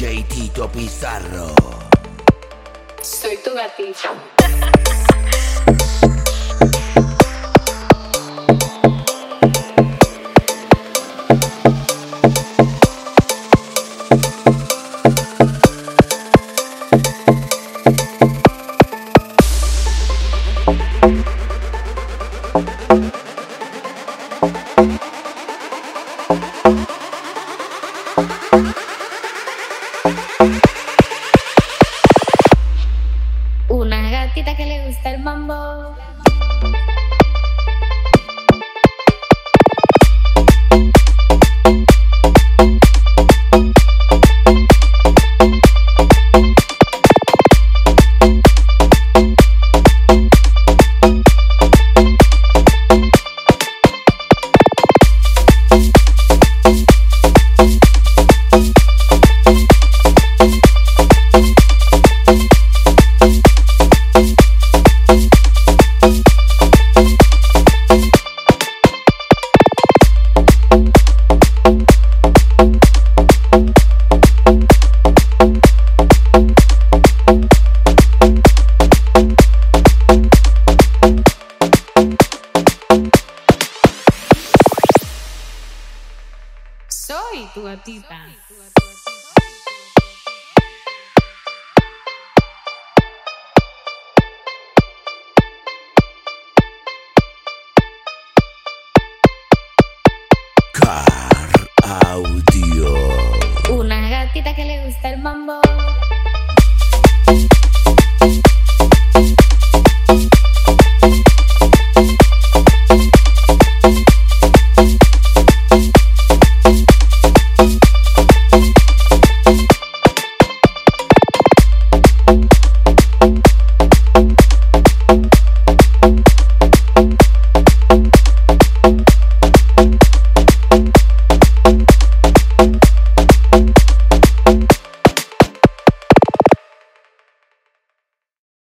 DJ Tito Pizarro. Soy tu gatita. Una gatita que le gusta el mambo. Soy tu gatita. Car Audio. Una gatita que le gusta el mambo.